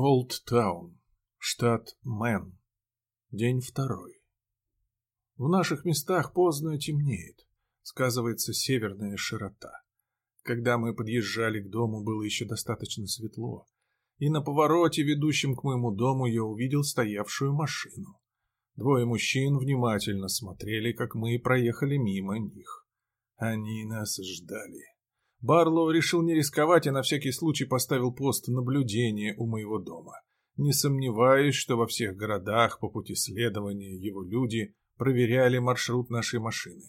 Олдтаун, штат Мэн. День второй. В наших местах поздно темнеет, сказывается северная широта. Когда мы подъезжали к дому, было еще достаточно светло, и на повороте, ведущем к моему дому, я увидел стоявшую машину. Двое мужчин внимательно смотрели, как мы проехали мимо них. Они нас ждали. Барлоу решил не рисковать и на всякий случай поставил пост наблюдения у моего дома. Не сомневаюсь, что во всех городах по пути следования его люди проверяли маршрут нашей машины.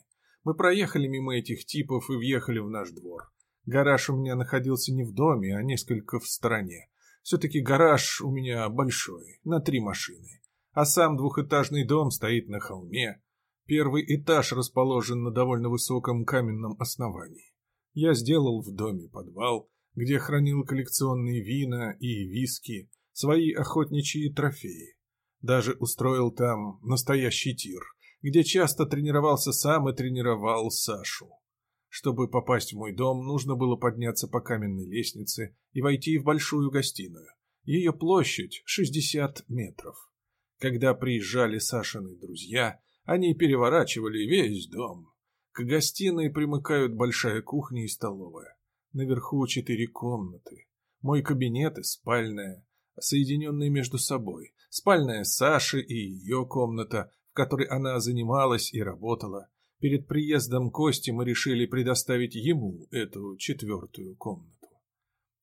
Мы проехали мимо этих типов и въехали в наш двор. Гараж у меня находился не в доме, а несколько в стороне. Все-таки гараж у меня большой, на три машины. А сам двухэтажный дом стоит на холме. Первый этаж расположен на довольно высоком каменном основании. Я сделал в доме подвал, где хранил коллекционные вина и виски, свои охотничьи трофеи. Даже устроил там настоящий тир, где часто тренировался сам и тренировал Сашу. Чтобы попасть в мой дом, нужно было подняться по каменной лестнице и войти в большую гостиную. Ее площадь 60 метров. Когда приезжали Сашины друзья, они переворачивали весь дом. К гостиной примыкают большая кухня и столовая. Наверху четыре комнаты. Мой кабинет и спальная, соединенные между собой. Спальная Саши и ее комната, в которой она занималась и работала. Перед приездом Кости мы решили предоставить ему эту четвертую комнату.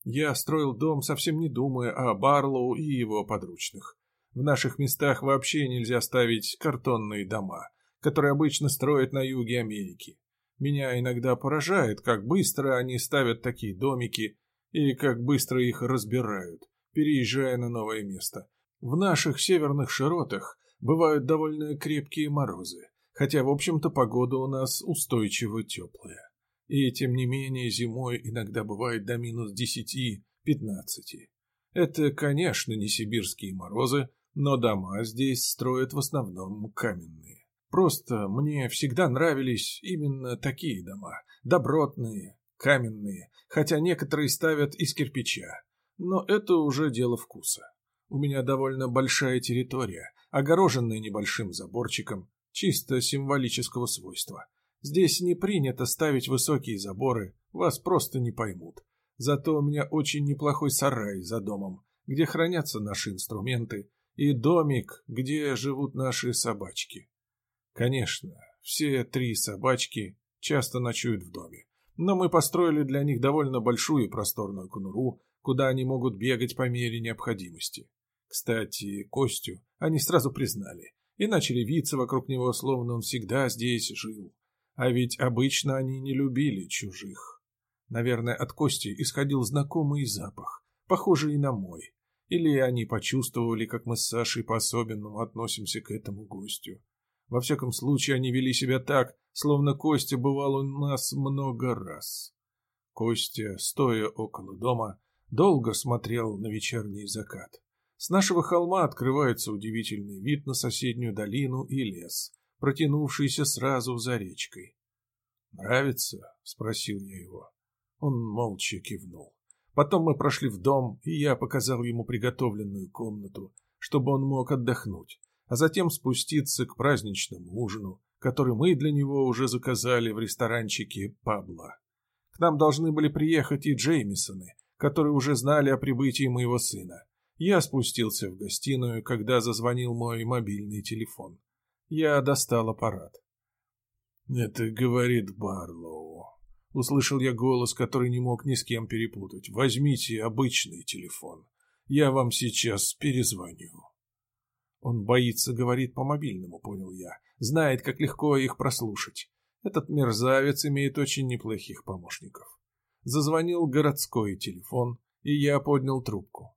Я строил дом, совсем не думая о Барлоу и его подручных. В наших местах вообще нельзя ставить картонные дома, которые обычно строят на юге Америки. Меня иногда поражает, как быстро они ставят такие домики и как быстро их разбирают, переезжая на новое место. В наших северных широтах бывают довольно крепкие морозы, хотя, в общем-то, погода у нас устойчиво теплая. И, тем не менее, зимой иногда бывает до минус десяти-пятнадцати. Это, конечно, не сибирские морозы, но дома здесь строят в основном каменные. Просто мне всегда нравились именно такие дома, добротные, каменные, хотя некоторые ставят из кирпича. Но это уже дело вкуса. У меня довольно большая территория, огороженная небольшим заборчиком, чисто символического свойства. Здесь не принято ставить высокие заборы, вас просто не поймут. Зато у меня очень неплохой сарай за домом, где хранятся наши инструменты, и домик, где живут наши собачки. Конечно, все три собачки часто ночуют в доме, но мы построили для них довольно большую просторную конуру, куда они могут бегать по мере необходимости. Кстати, Костю они сразу признали и начали виться вокруг него, словно он всегда здесь жил. А ведь обычно они не любили чужих. Наверное, от Кости исходил знакомый запах, похожий на мой. Или они почувствовали, как мы с Сашей по-особенному относимся к этому гостю. Во всяком случае, они вели себя так, словно Костя бывал у нас много раз. Костя, стоя около дома, долго смотрел на вечерний закат. С нашего холма открывается удивительный вид на соседнюю долину и лес, протянувшийся сразу за речкой. «Нравится?» — спросил я его. Он молча кивнул. Потом мы прошли в дом, и я показал ему приготовленную комнату, чтобы он мог отдохнуть, а затем спуститься к праздничному ужину, который мы для него уже заказали в ресторанчике Пабла. К нам должны были приехать и Джеймисоны, которые уже знали о прибытии моего сына. Я спустился в гостиную, когда зазвонил мой мобильный телефон. Я достал аппарат. «Это говорит Барлоу». Услышал я голос, который не мог ни с кем перепутать. «Возьмите обычный телефон. Я вам сейчас перезвоню». Он боится, говорит по мобильному, понял я. Знает, как легко их прослушать. Этот мерзавец имеет очень неплохих помощников. Зазвонил городской телефон, и я поднял трубку.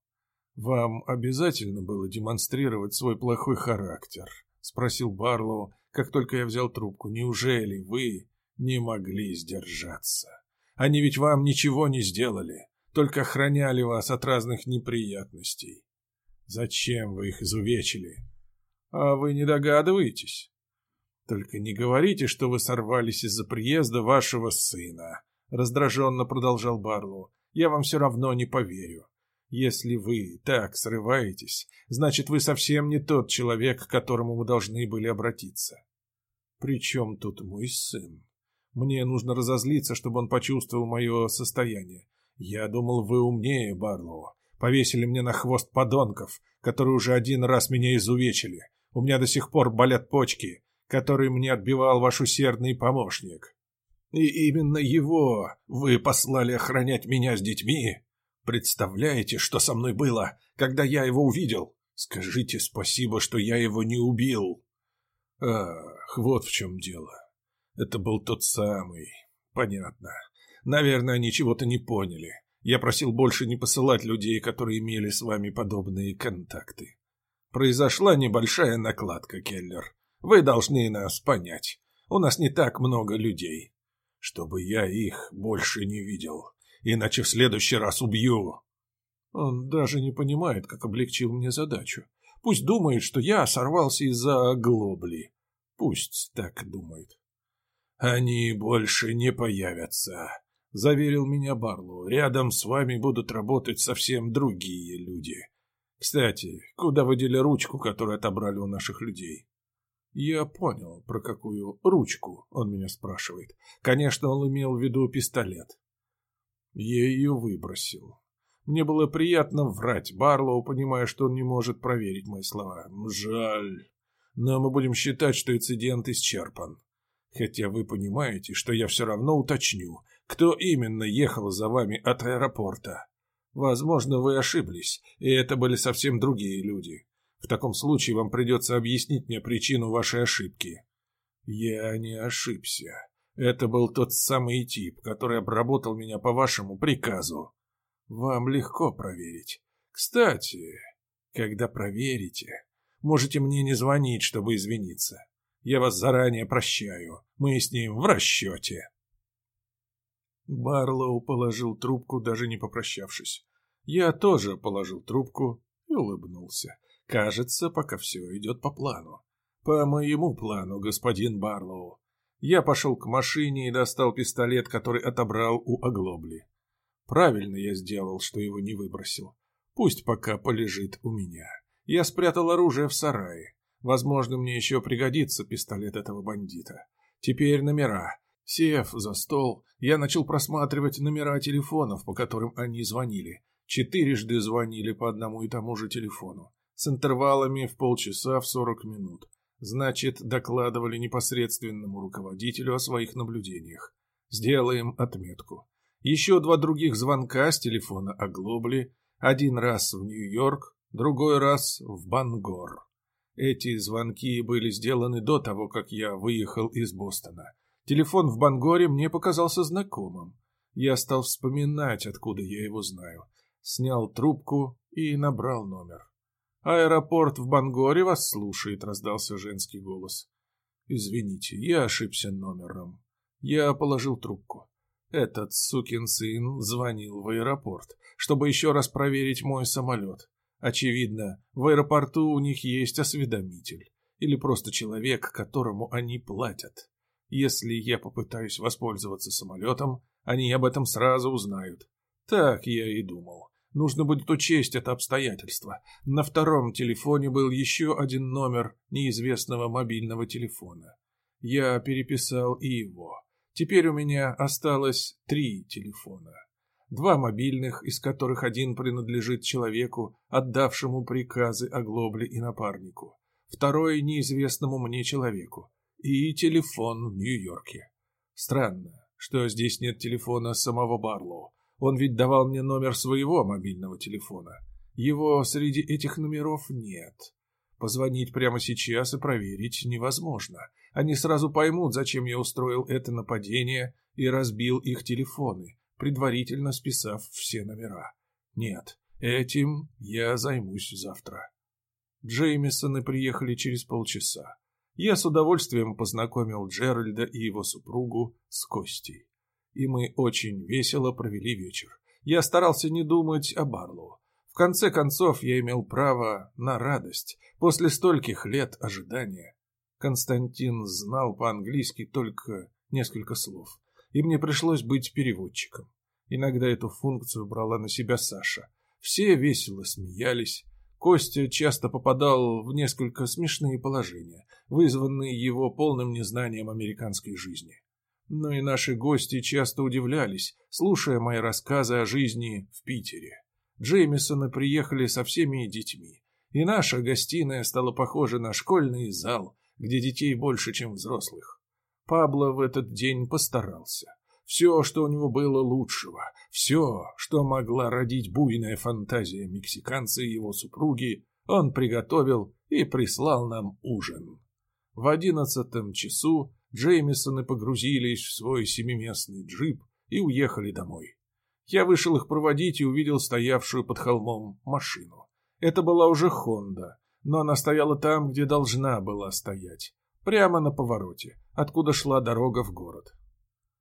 «Вам обязательно было демонстрировать свой плохой характер?» — спросил Барлоу, как только я взял трубку. «Неужели вы не могли сдержаться? Они ведь вам ничего не сделали, только охраняли вас от разных неприятностей. Зачем вы их изувечили? А вы не догадываетесь? Только не говорите, что вы сорвались из-за приезда вашего сына», — раздраженно продолжал Барлоу. «Я вам все равно не поверю. Если вы так срываетесь, значит, вы совсем не тот человек, к которому мы должны были обратиться. Причем тут мой сын? Мне нужно разозлиться, чтобы он почувствовал мое состояние. Я думал, вы умнее, Барлоу. Повесили мне на хвост подонков, которые уже один раз меня изувечили. У меня до сих пор болят почки, которые мне отбивал ваш усердный помощник. И именно его вы послали охранять меня с детьми? Представляете, что со мной было, когда я его увидел? Скажите спасибо, что я его не убил. Ах, вот в чем дело. Это был тот самый. Понятно. Наверное, они чего-то не поняли. Я просил больше не посылать людей, которые имели с вами подобные контакты. Произошла небольшая накладка, Келлер. Вы должны нас понять. У нас не так много людей. Чтобы я их больше не видел иначе в следующий раз убью. Он даже не понимает, как облегчил мне задачу. Пусть думает, что я сорвался из-за глобли. Пусть так думает. Они больше не появятся, заверил меня Барлоу. Рядом с вами будут работать совсем другие люди. Кстати, куда вы дели ручку, которую отобрали у наших людей? Я понял, про какую ручку он меня спрашивает. Конечно, он имел в виду пистолет. Я ее выбросил. Мне было приятно врать Барлоу, понимая, что он не может проверить мои слова. Жаль. Но мы будем считать, что инцидент исчерпан. Хотя вы понимаете, что я все равно уточню, кто именно ехал за вами от аэропорта. Возможно, вы ошиблись, и это были совсем другие люди. В таком случае вам придется объяснить мне причину вашей ошибки. Я не ошибся. Это был тот самый тип, который обработал меня по вашему приказу. Вам легко проверить. Кстати, когда проверите, можете мне не звонить, чтобы извиниться. Я вас заранее прощаю. Мы с ним в расчете. Барлоу положил трубку, даже не попрощавшись. Я тоже положил трубку и улыбнулся. Кажется, пока все идет по плану. По моему плану, господин Барлоу. Я пошел к машине и достал пистолет, который отобрал у оглобли. Правильно я сделал, что его не выбросил. Пусть пока полежит у меня. Я спрятал оружие в сарае. Возможно, мне еще пригодится пистолет этого бандита. Теперь номера. Сев за стол, я начал просматривать номера телефонов, по которым они звонили. Четырежды звонили по одному и тому же телефону, с интервалами в полчаса в сорок минут. Значит, докладывали непосредственному руководителю о своих наблюдениях. Сделаем отметку. Еще два других звонка с телефона Оглобли. Один раз в Нью-Йорк, другой раз в Бангор. Эти звонки были сделаны до того, как я выехал из Бостона. Телефон в Бангоре мне показался знакомым. Я стал вспоминать, откуда я его знаю. Снял трубку и набрал номер. «Аэропорт в Бангоре вас слушает», — раздался женский голос. «Извините, я ошибся номером». Я положил трубку. Этот сукин сын звонил в аэропорт, чтобы еще раз проверить мой самолет. Очевидно, в аэропорту у них есть осведомитель. Или просто человек, которому они платят. Если я попытаюсь воспользоваться самолетом, они об этом сразу узнают. Так я и думал. Нужно будет учесть это обстоятельство. На втором телефоне был еще один номер неизвестного мобильного телефона. Я переписал и его. Теперь у меня осталось три телефона. Два мобильных, из которых один принадлежит человеку, отдавшему приказы о глобле и напарнику. Второй неизвестному мне человеку. И телефон в Нью-Йорке. Странно, что здесь нет телефона самого Барлоу. Он ведь давал мне номер своего мобильного телефона. Его среди этих номеров нет. Позвонить прямо сейчас и проверить невозможно. Они сразу поймут, зачем я устроил это нападение и разбил их телефоны, предварительно списав все номера. Нет, этим я займусь завтра. Джеймисоны приехали через полчаса. Я с удовольствием познакомил Джеральда и его супругу с Костей и мы очень весело провели вечер. Я старался не думать о Барлоу. В конце концов, я имел право на радость после стольких лет ожидания. Константин знал по-английски только несколько слов, и мне пришлось быть переводчиком. Иногда эту функцию брала на себя Саша. Все весело смеялись. Костя часто попадал в несколько смешные положения, вызванные его полным незнанием американской жизни. Но и наши гости часто удивлялись, слушая мои рассказы о жизни в Питере. Джеймисоны приехали со всеми детьми, и наша гостиная стала похожа на школьный зал, где детей больше, чем взрослых. Пабло в этот день постарался. Все, что у него было лучшего, все, что могла родить буйная фантазия мексиканца и его супруги, он приготовил и прислал нам ужин. В одиннадцатом часу Джеймисоны погрузились в свой семиместный джип и уехали домой. Я вышел их проводить и увидел стоявшую под холмом машину. Это была уже Хонда, но она стояла там, где должна была стоять, прямо на повороте, откуда шла дорога в город.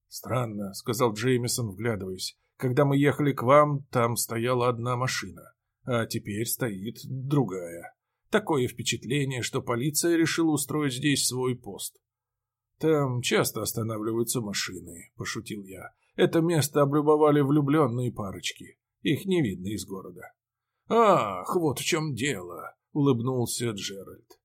«Странно», — сказал Джеймисон, вглядываясь. «Когда мы ехали к вам, там стояла одна машина, а теперь стоит другая. Такое впечатление, что полиция решила устроить здесь свой пост. «Там часто останавливаются машины», — пошутил я. «Это место облюбовали влюбленные парочки. Их не видно из города». «Ах, вот в чем дело», — улыбнулся Джеральд.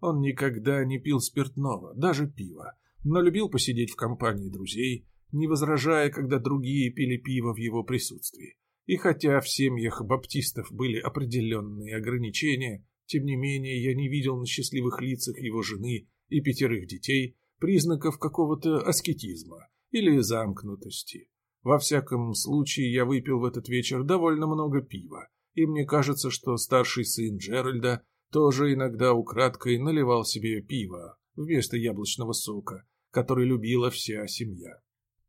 Он никогда не пил спиртного, даже пива, но любил посидеть в компании друзей, не возражая, когда другие пили пиво в его присутствии. И хотя в семьях баптистов были определенные ограничения, тем не менее я не видел на счастливых лицах его жены и пятерых детей признаков какого-то аскетизма или замкнутости. Во всяком случае, я выпил в этот вечер довольно много пива, и мне кажется, что старший сын Джеральда тоже иногда украдкой наливал себе пиво вместо яблочного сока, который любила вся семья.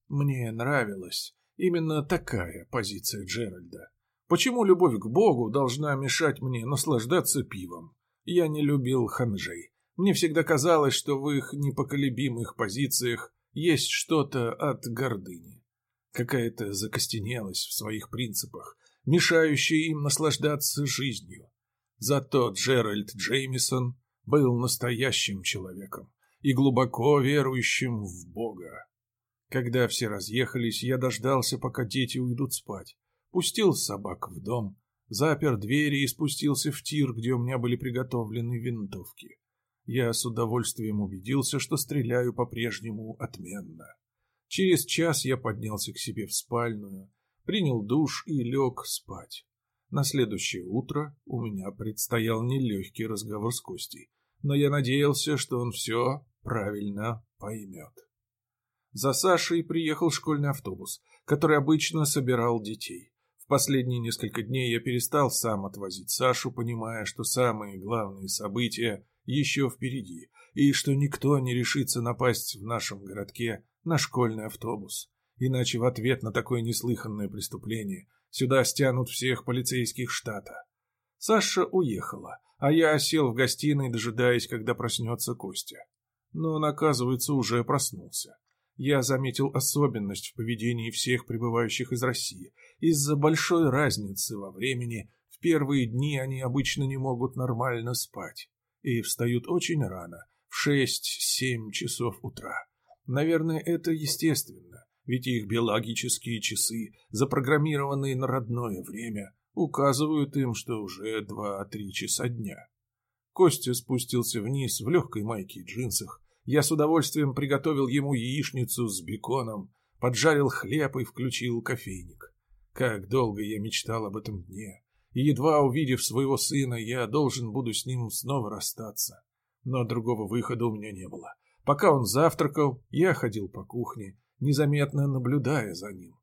Мне нравилась именно такая позиция Джеральда. Почему любовь к Богу должна мешать мне наслаждаться пивом? Я не любил ханжей. Мне всегда казалось, что в их непоколебимых позициях есть что-то от гордыни. Какая-то закостенелость в своих принципах, мешающая им наслаждаться жизнью. Зато Джеральд Джеймисон был настоящим человеком и глубоко верующим в Бога. Когда все разъехались, я дождался, пока дети уйдут спать, пустил собак в дом, запер двери и спустился в тир, где у меня были приготовлены винтовки. Я с удовольствием убедился, что стреляю по-прежнему отменно. Через час я поднялся к себе в спальную, принял душ и лег спать. На следующее утро у меня предстоял нелегкий разговор с Костей, но я надеялся, что он все правильно поймет. За Сашей приехал школьный автобус, который обычно собирал детей. В последние несколько дней я перестал сам отвозить Сашу, понимая, что самые главные события еще впереди, и что никто не решится напасть в нашем городке на школьный автобус. Иначе в ответ на такое неслыханное преступление сюда стянут всех полицейских штата. Саша уехала, а я сел в гостиной, дожидаясь, когда проснется Костя. Но он, оказывается, уже проснулся. Я заметил особенность в поведении всех прибывающих из России. Из-за большой разницы во времени в первые дни они обычно не могут нормально спать и встают очень рано, в 6-7 часов утра. Наверное, это естественно, ведь их биологические часы, запрограммированные на родное время, указывают им, что уже 2-3 часа дня. Костя спустился вниз в легкой майке и джинсах. Я с удовольствием приготовил ему яичницу с беконом, поджарил хлеб и включил кофейник. Как долго я мечтал об этом дне и едва увидев своего сына, я должен буду с ним снова расстаться. Но другого выхода у меня не было. Пока он завтракал, я ходил по кухне, незаметно наблюдая за ним.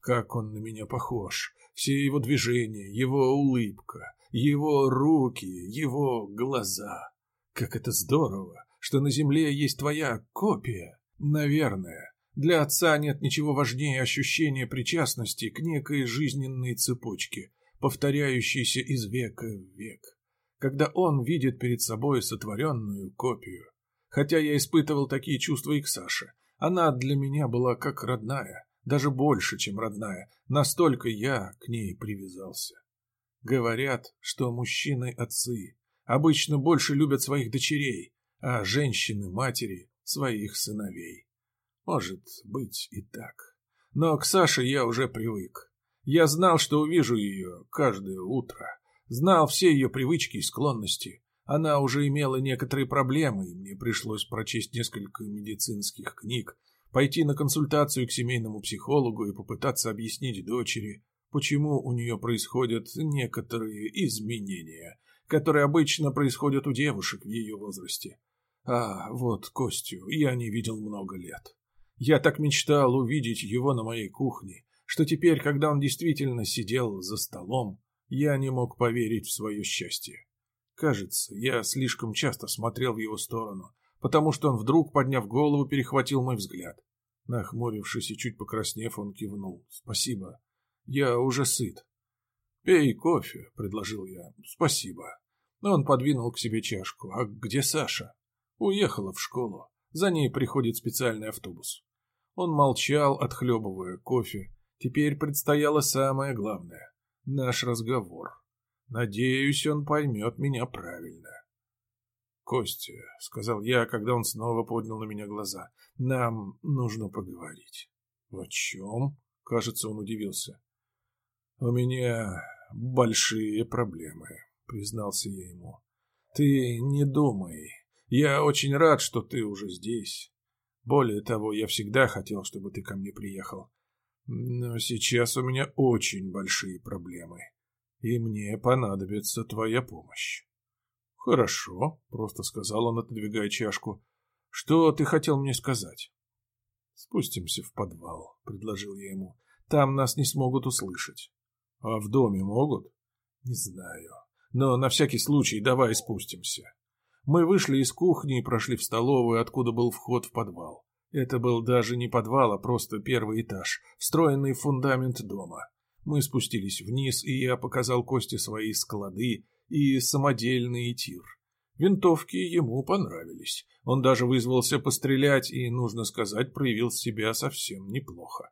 Как он на меня похож, все его движения, его улыбка, его руки, его глаза. Как это здорово, что на земле есть твоя копия. Наверное, для отца нет ничего важнее ощущения причастности к некой жизненной цепочке, повторяющийся из века в век, когда он видит перед собой сотворенную копию. Хотя я испытывал такие чувства и к Саше, она для меня была как родная, даже больше, чем родная, настолько я к ней привязался. Говорят, что мужчины-отцы обычно больше любят своих дочерей, а женщины-матери – своих сыновей. Может быть и так. Но к Саше я уже привык. Я знал, что увижу ее каждое утро. Знал все ее привычки и склонности. Она уже имела некоторые проблемы, и мне пришлось прочесть несколько медицинских книг, пойти на консультацию к семейному психологу и попытаться объяснить дочери, почему у нее происходят некоторые изменения, которые обычно происходят у девушек в ее возрасте. А вот Костю я не видел много лет. Я так мечтал увидеть его на моей кухне, что теперь, когда он действительно сидел за столом, я не мог поверить в свое счастье. Кажется, я слишком часто смотрел в его сторону, потому что он вдруг, подняв голову, перехватил мой взгляд. Нахмурившись и чуть покраснев, он кивнул. «Спасибо. Я уже сыт». «Пей кофе», — предложил я. «Спасибо». Он подвинул к себе чашку. «А где Саша?» «Уехала в школу. За ней приходит специальный автобус». Он молчал, отхлебывая кофе. Теперь предстояло самое главное — наш разговор. Надеюсь, он поймет меня правильно. «Костя», — сказал я, когда он снова поднял на меня глаза, — «нам нужно поговорить». «О чем?» — кажется, он удивился. «У меня большие проблемы», — признался я ему. «Ты не думай. Я очень рад, что ты уже здесь. Более того, я всегда хотел, чтобы ты ко мне приехал. Но сейчас у меня очень большие проблемы, и мне понадобится твоя помощь». «Хорошо», — просто сказал он, отодвигая чашку. «Что ты хотел мне сказать?» «Спустимся в подвал», — предложил я ему. «Там нас не смогут услышать». «А в доме могут?» «Не знаю. Но на всякий случай давай спустимся». Мы вышли из кухни и прошли в столовую, откуда был вход в подвал. Это был даже не подвал, а просто первый этаж, встроенный в фундамент дома. Мы спустились вниз, и я показал Косте свои склады, и самодельный тир. Винтовки ему понравились. Он даже вызвался пострелять и, нужно сказать, проявил себя совсем неплохо.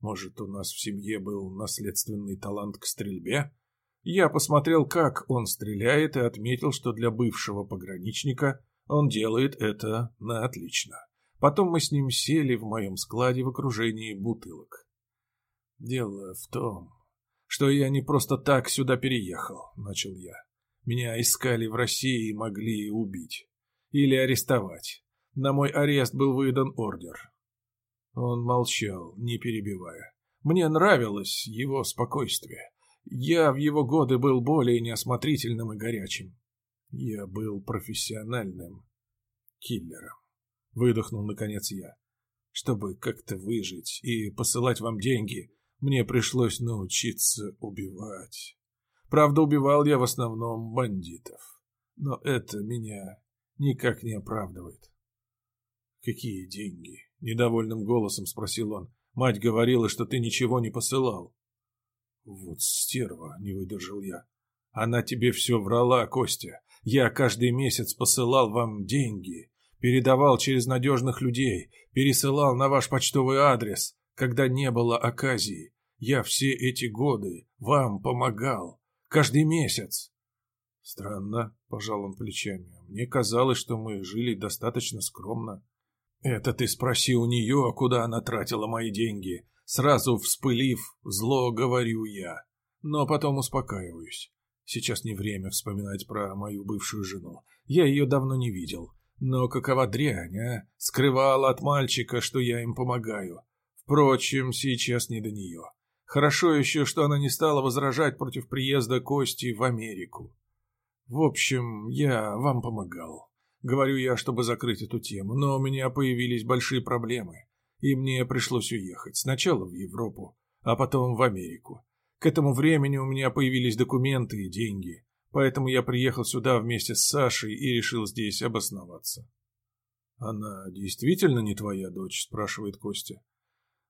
Может, у нас в семье был наследственный талант к стрельбе? Я посмотрел, как он стреляет, и отметил, что для бывшего пограничника он делает это на отлично. Потом мы с ним сели в моем складе в окружении бутылок. Дело в том, что я не просто так сюда переехал, начал я. Меня искали в России и могли убить. Или арестовать. На мой арест был выдан ордер. Он молчал, не перебивая. Мне нравилось его спокойствие. Я в его годы был более неосмотрительным и горячим. Я был профессиональным киллером. Выдохнул, наконец, я. Чтобы как-то выжить и посылать вам деньги, мне пришлось научиться убивать. Правда, убивал я в основном бандитов. Но это меня никак не оправдывает. «Какие деньги?» — недовольным голосом спросил он. «Мать говорила, что ты ничего не посылал». «Вот стерва!» — не выдержал я. «Она тебе все врала, Костя. Я каждый месяц посылал вам деньги, передавал через надежных людей, пересылал на ваш почтовый адрес, когда не было оказии. Я все эти годы вам помогал. Каждый месяц. Странно, пожал он плечами. Мне казалось, что мы жили достаточно скромно. Это ты спроси у нее, куда она тратила мои деньги. Сразу вспылив, зло говорю я. Но потом успокаиваюсь. Сейчас не время вспоминать про мою бывшую жену. Я ее давно не видел. Но какова дрянь, а? Скрывала от мальчика, что я им помогаю. Впрочем, сейчас не до нее. Хорошо еще, что она не стала возражать против приезда Кости в Америку. В общем, я вам помогал. Говорю я, чтобы закрыть эту тему, но у меня появились большие проблемы, и мне пришлось уехать. Сначала в Европу, а потом в Америку. К этому времени у меня появились документы и деньги, поэтому я приехал сюда вместе с Сашей и решил здесь обосноваться. «Она действительно не твоя дочь?» – спрашивает Костя.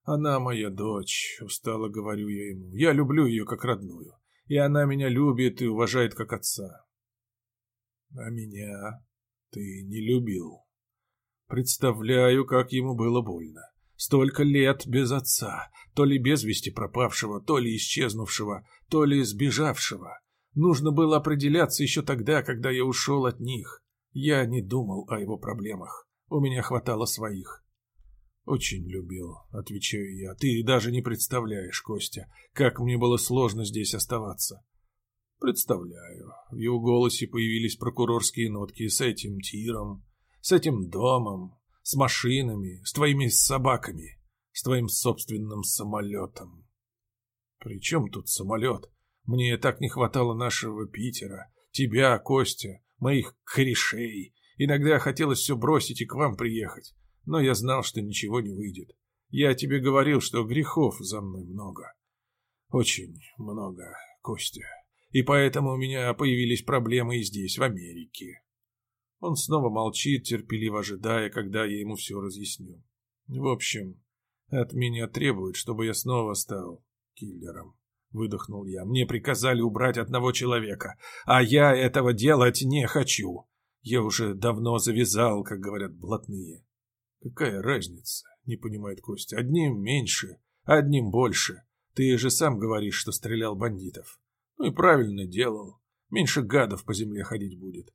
«Она моя дочь», — устало говорю я ему. «Я люблю ее как родную, и она меня любит и уважает как отца». «А меня ты не любил». Представляю, как ему было больно. Столько лет без отца, то ли без вести пропавшего, то ли исчезнувшего, то ли сбежавшего. Нужно было определяться еще тогда, когда я ушел от них. Я не думал о его проблемах. У меня хватало своих. «Очень любил», — отвечаю я. «Ты даже не представляешь, Костя, как мне было сложно здесь оставаться». «Представляю». В его голосе появились прокурорские нотки с этим тиром, с этим домом, с машинами, с твоими собаками, с твоим собственным самолетом. «При чем тут самолет? Мне так не хватало нашего Питера, тебя, Костя, моих корешей. Иногда хотелось все бросить и к вам приехать, но я знал, что ничего не выйдет. Я тебе говорил, что грехов за мной много. Очень много, Костя. И поэтому у меня появились проблемы и здесь, в Америке. Он снова молчит, терпеливо ожидая, когда я ему все разъясню. В общем, от меня требуют, чтобы я снова стал киллером. Выдохнул я. Мне приказали убрать одного человека, а я этого делать не хочу. Я уже давно завязал, как говорят блатные. Какая разница, не понимает Костя. Одним меньше, одним больше. Ты же сам говоришь, что стрелял бандитов. Ну и правильно делал. Меньше гадов по земле ходить будет.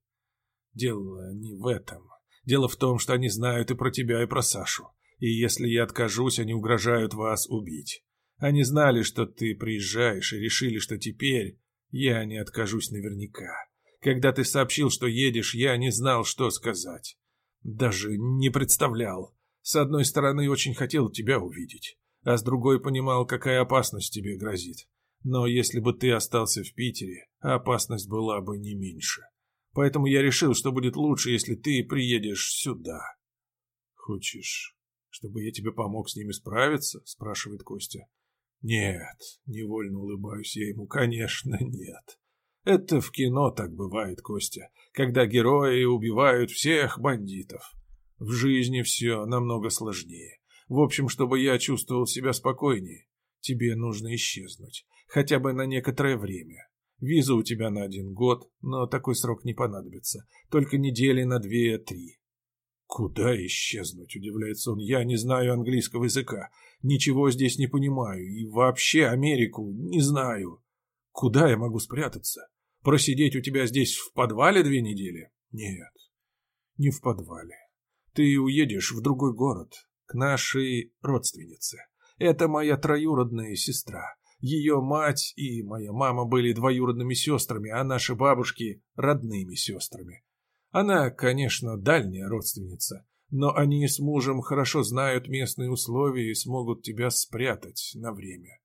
Дело не в этом. Дело в том, что они знают и про тебя, и про Сашу. И если я откажусь, они угрожают вас убить. Они знали, что ты приезжаешь, и решили, что теперь я не откажусь наверняка. Когда ты сообщил, что едешь, я не знал, что сказать. Даже не представлял. С одной стороны, очень хотел тебя увидеть, а с другой понимал, какая опасность тебе грозит. Но если бы ты остался в Питере, опасность была бы не меньше. Поэтому я решил, что будет лучше, если ты приедешь сюда. Хочешь, чтобы я тебе помог с ними справиться? спрашивает Костя. Нет, невольно улыбаюсь я ему, конечно, нет. Это в кино так бывает, Костя, когда герои убивают всех бандитов. В жизни все намного сложнее. В общем, чтобы я чувствовал себя спокойнее, тебе нужно исчезнуть, хотя бы на некоторое время. Виза у тебя на один год, но такой срок не понадобится, только недели на две-три. Куда исчезнуть, удивляется он, я не знаю английского языка, ничего здесь не понимаю и вообще Америку не знаю. Куда я могу спрятаться? Просидеть у тебя здесь в подвале две недели? Нет, не в подвале. Ты уедешь в другой город, к нашей родственнице. Это моя троюродная сестра. Ее мать и моя мама были двоюродными сестрами, а наши бабушки – родными сестрами. Она, конечно, дальняя родственница, но они с мужем хорошо знают местные условия и смогут тебя спрятать на время.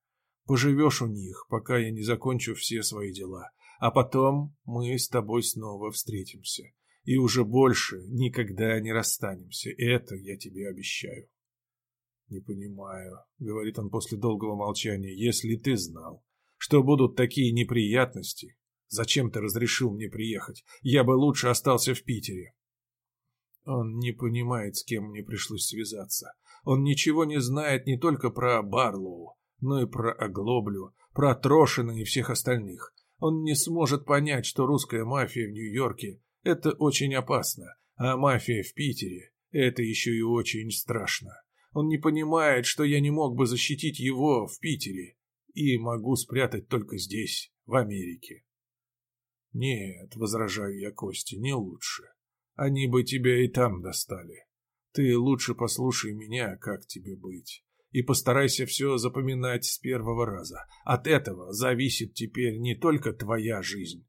Поживешь у них, пока я не закончу все свои дела, а потом мы с тобой снова встретимся. И уже больше никогда не расстанемся, это я тебе обещаю. «Не понимаю», — говорит он после долгого молчания, — «если ты знал, что будут такие неприятности, зачем ты разрешил мне приехать? Я бы лучше остался в Питере». Он не понимает, с кем мне пришлось связаться. Он ничего не знает не только про Барлоу, но и про Оглоблю, про Трошина и всех остальных. Он не сможет понять, что русская мафия в Нью-Йорке – это очень опасно, а мафия в Питере – это еще и очень страшно. Он не понимает, что я не мог бы защитить его в Питере и могу спрятать только здесь, в Америке. Нет, возражаю я Косте, не лучше. Они бы тебя и там достали. Ты лучше послушай меня, как тебе быть. И постарайся все запоминать с первого раза. От этого зависит теперь не только твоя жизнь,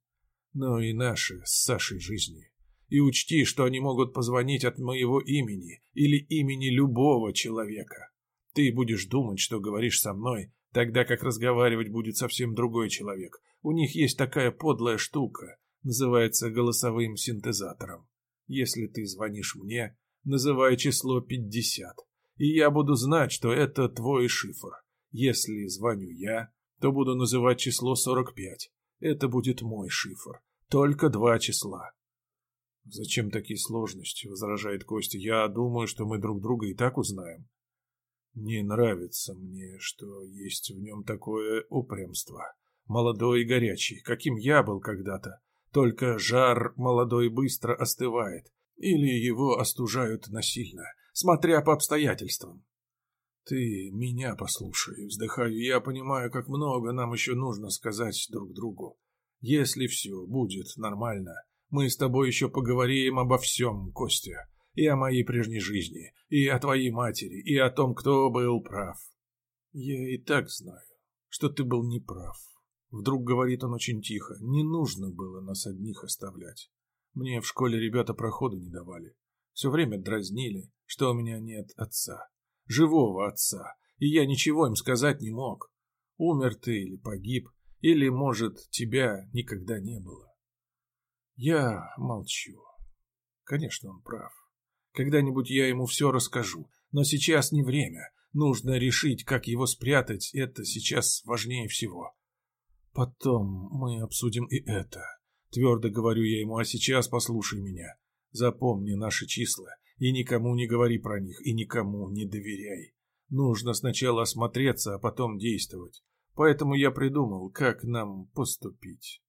но и наши с Сашей жизни. И учти, что они могут позвонить от моего имени или имени любого человека. Ты будешь думать, что говоришь со мной, тогда как разговаривать будет совсем другой человек. У них есть такая подлая штука, называется голосовым синтезатором. Если ты звонишь мне, называй число 50, и я буду знать, что это твой шифр. Если звоню я, то буду называть число 45. Это будет мой шифр. Только два числа. «Зачем такие сложности?» — возражает Костя. «Я думаю, что мы друг друга и так узнаем». Не нравится мне, что есть в нем такое упрямство. Молодой и горячий, каким я был когда-то. Только жар молодой быстро остывает. Или его остужают насильно, смотря по обстоятельствам. Ты меня послушай, вздыхаю. Я понимаю, как много нам еще нужно сказать друг другу. Если все будет нормально, мы с тобой еще поговорим обо всем, Костя. и о моей прежней жизни, и о твоей матери, и о том, кто был прав. Я и так знаю, что ты был неправ. Вдруг говорит он очень тихо, не нужно было нас одних оставлять. Мне в школе ребята проходу не давали. Все время дразнили, что у меня нет отца. Живого отца. И я ничего им сказать не мог. Умер ты или погиб, или, может, тебя никогда не было. Я молчу. Конечно, он прав. Когда-нибудь я ему все расскажу. Но сейчас не время. Нужно решить, как его спрятать. Это сейчас важнее всего. Потом мы обсудим и это. Твердо говорю я ему, а сейчас послушай меня. Запомни наши числа и никому не говори про них, и никому не доверяй. Нужно сначала осмотреться, а потом действовать. Поэтому я придумал, как нам поступить.